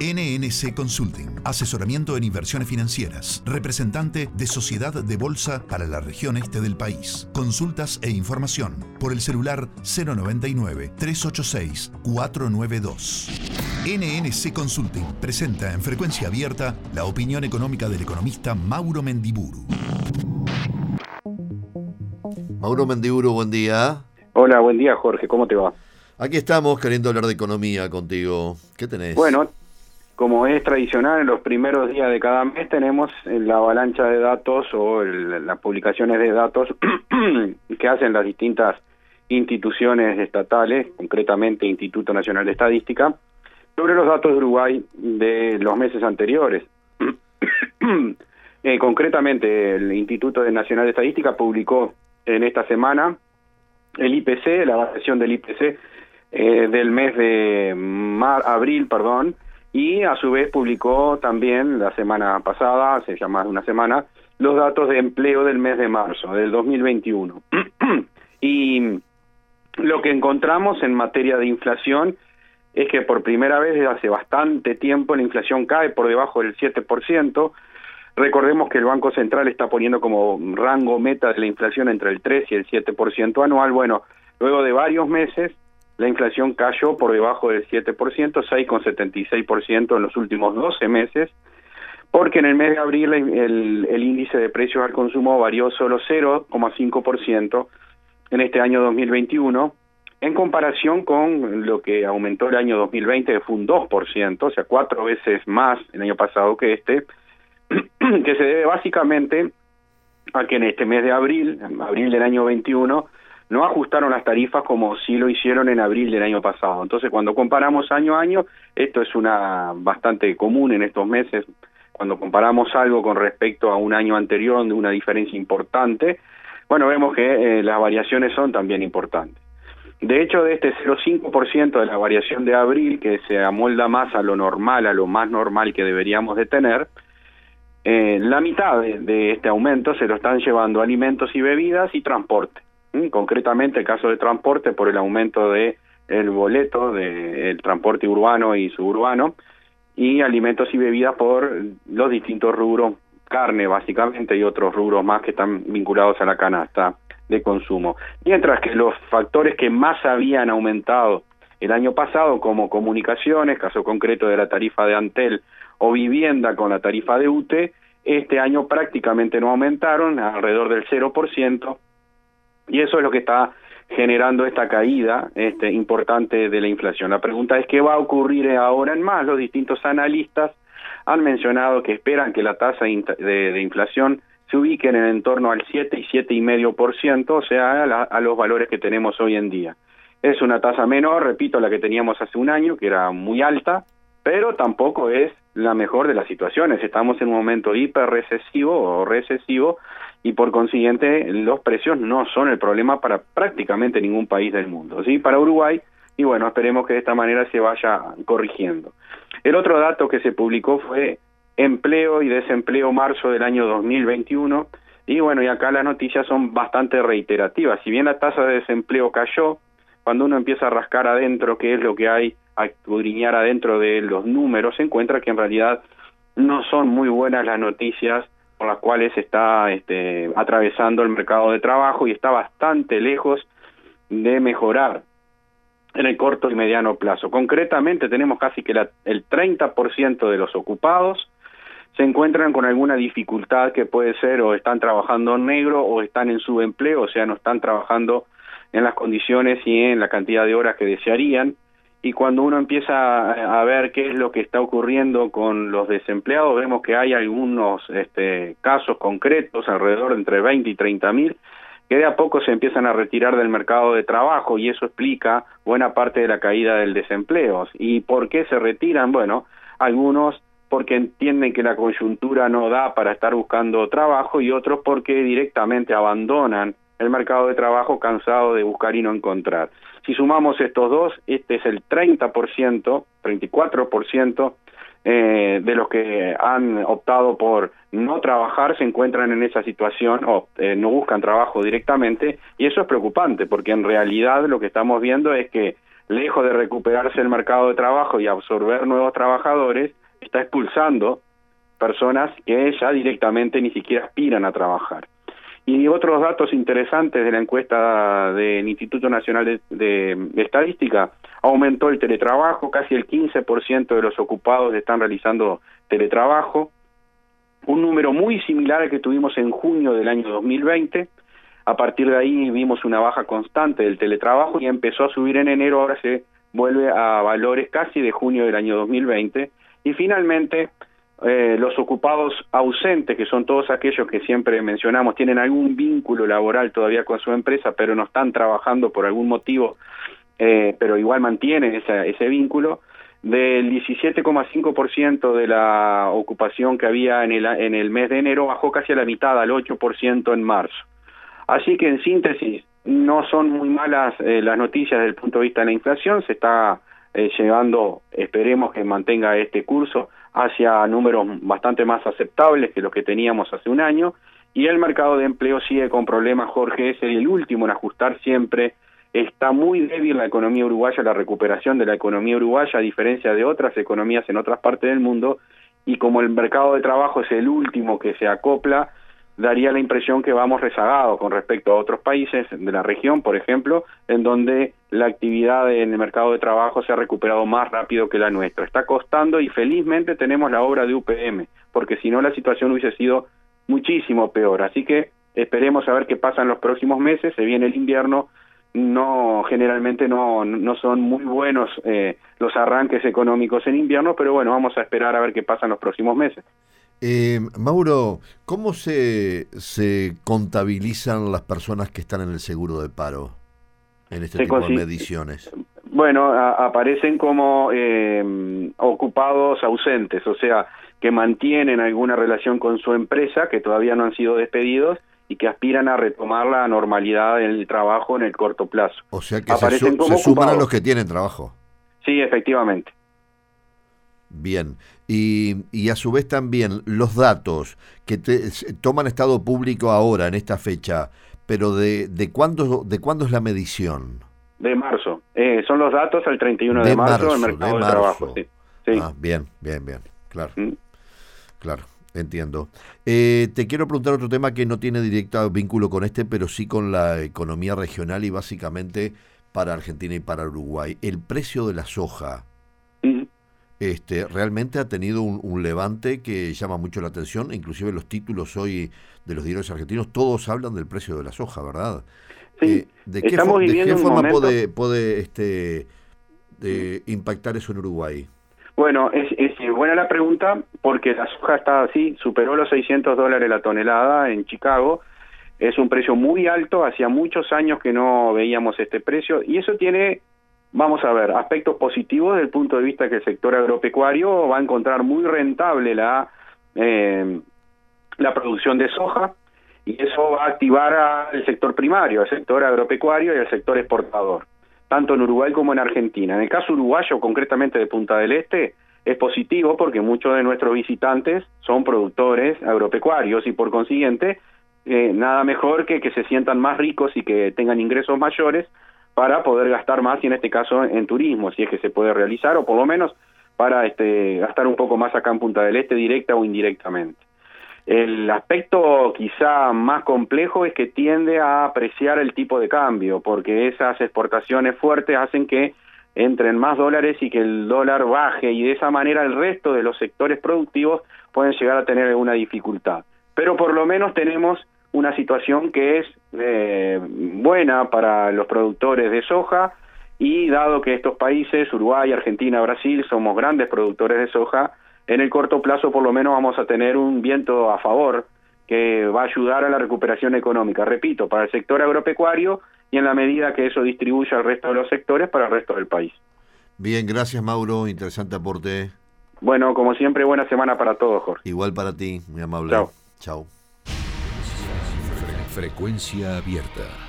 NNC Consulting, asesoramiento en inversiones financieras, representante de Sociedad de Bolsa para la región este del país. Consultas e información por el celular 099-386-492. NNC Consulting presenta en frecuencia abierta la opinión económica del economista Mauro Mendiburu. Mauro Mendiburu, buen día. Hola, buen día Jorge, ¿cómo te va? Aquí estamos queriendo hablar de economía contigo. ¿Qué tenés? Bueno, como es tradicional, en los primeros días de cada mes tenemos la avalancha de datos o las publicaciones de datos que hacen las distintas instituciones estatales, concretamente Instituto Nacional de Estadística, sobre los datos de Uruguay de los meses anteriores. Eh, concretamente, el Instituto Nacional de Estadística publicó en esta semana el IPC, la variación del IPC eh, del mes de mar, abril, perdón, y a su vez publicó también la semana pasada, hace ya más de una semana, los datos de empleo del mes de marzo del 2021. y lo que encontramos en materia de inflación es que por primera vez desde hace bastante tiempo la inflación cae por debajo del 7%. Recordemos que el Banco Central está poniendo como rango meta de la inflación entre el 3 y el 7% anual. Bueno, luego de varios meses la inflación cayó por debajo del 7%, 6,76% en los últimos 12 meses, porque en el mes de abril el, el índice de precios al consumo varió solo 0,5% en este año 2021, en comparación con lo que aumentó el año 2020, que fue un 2%, o sea, cuatro veces más el año pasado que este, que se debe básicamente a que en este mes de abril, abril del año 21, no ajustaron las tarifas como sí lo hicieron en abril del año pasado. Entonces, cuando comparamos año a año, esto es una bastante común en estos meses, cuando comparamos algo con respecto a un año anterior de una diferencia importante, bueno, vemos que eh, las variaciones son también importantes. De hecho, de este 0,5% de la variación de abril, que se amolda más a lo normal, a lo más normal que deberíamos de tener, eh, la mitad de este aumento se lo están llevando alimentos y bebidas y transporte. Mm, concretamente el caso de transporte por el aumento de el boleto del transporte urbano y suburbano y alimentos y bebidas por los distintos rubros, carne básicamente y otros rubros más que están vinculados a la canasta de consumo. Mientras que los factores que más habían aumentado el año pasado, como comunicaciones, caso concreto de la tarifa de Antel, o vivienda con la tarifa de UTE, este año prácticamente no aumentaron, alrededor del 0%, y eso es lo que está generando esta caída este, importante de la inflación. La pregunta es qué va a ocurrir ahora en más. Los distintos analistas han mencionado que esperan que la tasa de, inflación se ubique en el entorno al 7 y 7,5%, o sea, a, a los valores que tenemos hoy en día. Es una tasa menor, repito, la que teníamos hace un año, que era muy alta, pero tampoco es la mejor de las situaciones. Estamos en un momento hiperrecesivo o recesivo y por consiguiente los precios no son el problema para prácticamente ningún país del mundo, ¿sí? Para Uruguay, y bueno, esperemos que de esta manera se vaya corrigiendo. El otro dato que se publicó fue empleo y desempleo marzo del año 2021, y bueno, y acá las noticias son bastante reiterativas. Si bien la tasa de desempleo cayó, cuando uno empieza a rascar adentro qué es lo que hay, a escudriñar adentro de los números, se encuentra que en realidad no son muy buenas las noticias por las cuales está este, atravesando el mercado de trabajo y está bastante lejos de mejorar en el corto y mediano plazo. Concretamente tenemos casi que la, el 30% de los ocupados se encuentran con alguna dificultad que puede ser o están trabajando en negro o están en subempleo, o sea, no están trabajando en las condiciones y en la cantidad de horas que desearían y cuando uno empieza a ver qué es lo que está ocurriendo con los desempleados, vemos que hay algunos este, casos concretos, alrededor de entre 20 y 30 mil, que de a poco se empiezan a retirar del mercado de trabajo y eso explica buena parte de la caída del desempleo. ¿Y por qué se retiran? Bueno, algunos porque entienden que la coyuntura no da para estar buscando trabajo y otros porque directamente abandonan el mercado de trabajo cansado de buscar y no encontrar. Si sumamos estos dos, este es el 30%, 34% eh, de los que han optado por no trabajar se encuentran en esa situación o eh, no buscan trabajo directamente y eso es preocupante porque en realidad lo que estamos viendo es que lejos de recuperarse el mercado de trabajo y absorber nuevos trabajadores, está expulsando personas que ya directamente ni siquiera aspiran a trabajar. Y otros datos interesantes de la encuesta del Instituto Nacional de, Estadística, aumentó el teletrabajo, casi el 15% de los ocupados están realizando teletrabajo, un número muy similar al que tuvimos en junio del año 2020. A partir de ahí vimos una baja constante del teletrabajo y empezó a subir en enero, ahora se vuelve a valores casi de junio del año 2020. Y finalmente, eh, los ocupados ausentes, que son todos aquellos que siempre mencionamos, tienen algún vínculo laboral todavía con su empresa, pero no están trabajando por algún motivo, eh, pero igual mantienen ese vínculo, del 17,5% de la ocupación que había en el, en el mes de enero bajó casi a la mitad, al 8% en marzo. Así que en síntesis, no son muy malas eh, las noticias desde el punto de vista de la inflación, se está llevando, esperemos que mantenga este curso, hacia números bastante más aceptables que los que teníamos hace un año y el mercado de empleo sigue con problemas, Jorge, es el último en ajustar siempre. Está muy débil la economía uruguaya, la recuperación de la economía uruguaya, a diferencia de otras economías en otras partes del mundo, y como el mercado de trabajo es el último que se acopla, daría la impresión que vamos rezagados con respecto a otros países de la región, por ejemplo, en donde la actividad en el mercado de trabajo se ha recuperado más rápido que la nuestra. Está costando y felizmente tenemos la obra de UPM, porque si no la situación hubiese sido muchísimo peor. Así que esperemos a ver qué pasa en los próximos meses. Se viene el invierno, no generalmente no, no son muy buenos eh, los arranques económicos en invierno, pero bueno, vamos a esperar a ver qué pasa en los próximos meses. Eh, Mauro, ¿cómo se, se contabilizan las personas que están en el seguro de paro en este tipo de mediciones? Bueno, aparecen como eh, ocupados ausentes, o sea, que mantienen alguna relación con su empresa, que todavía no han sido despedidos y que aspiran a retomar la normalidad del trabajo en el corto plazo. O sea que se, se suman a los que tienen trabajo. Sí, efectivamente. Bien. Y, y, a su vez también los datos que toman estado público ahora, en esta fecha, pero ¿de, de, cuándo, de cuándo es la medición? De marzo. Eh, son los datos al 31 de, marzo, del mercado de, trabajo. Sí. Ah, bien, bien, bien. Claro. Mm. Claro. Entiendo. Eh, te quiero preguntar otro tema que no tiene directo vínculo con este, pero sí con la economía regional y básicamente para Argentina y para Uruguay. El precio de la soja este, realmente ha tenido un, levante que llama mucho la atención, inclusive los títulos hoy de los diarios argentinos, todos hablan del precio de la soja, ¿verdad? Sí, eh, ¿De qué, forma puede, puede este, de impactar eso en Uruguay? Bueno, es, es, buena la pregunta porque la soja está así, superó los 600 dólares la tonelada en Chicago, es un precio muy alto, hacía muchos años que no veíamos este precio y eso tiene Vamos a ver, aspectos positivos desde el punto de vista que el sector agropecuario va a encontrar muy rentable la, eh, la producción de soja y eso va a activar al sector primario, al sector agropecuario y al sector exportador, tanto en Uruguay como en Argentina. En el caso uruguayo, concretamente de Punta del Este, es positivo porque muchos de nuestros visitantes son productores agropecuarios y por consiguiente eh, nada mejor que que se sientan más ricos y que tengan ingresos mayores para poder gastar más y en este caso en turismo, si es que se puede realizar, o por lo menos para este, gastar un poco más acá en Punta del Este directa o indirectamente. El aspecto quizá más complejo es que tiende a apreciar el tipo de cambio, porque esas exportaciones fuertes hacen que entren más dólares y que el dólar baje y de esa manera el resto de los sectores productivos pueden llegar a tener alguna dificultad. Pero por lo menos tenemos una situación que es eh, buena para los productores de soja y dado que estos países, Uruguay, Argentina, Brasil, somos grandes productores de soja, en el corto plazo por lo menos vamos a tener un viento a favor que va a ayudar a la recuperación económica, repito, para el sector agropecuario y en la medida que eso distribuya al resto de los sectores para el resto del país. Bien, gracias Mauro, interesante aporte. Bueno, como siempre, buena semana para todos, Jorge. Igual para ti, muy amable. Chao. Chao. Frecuencia abierta.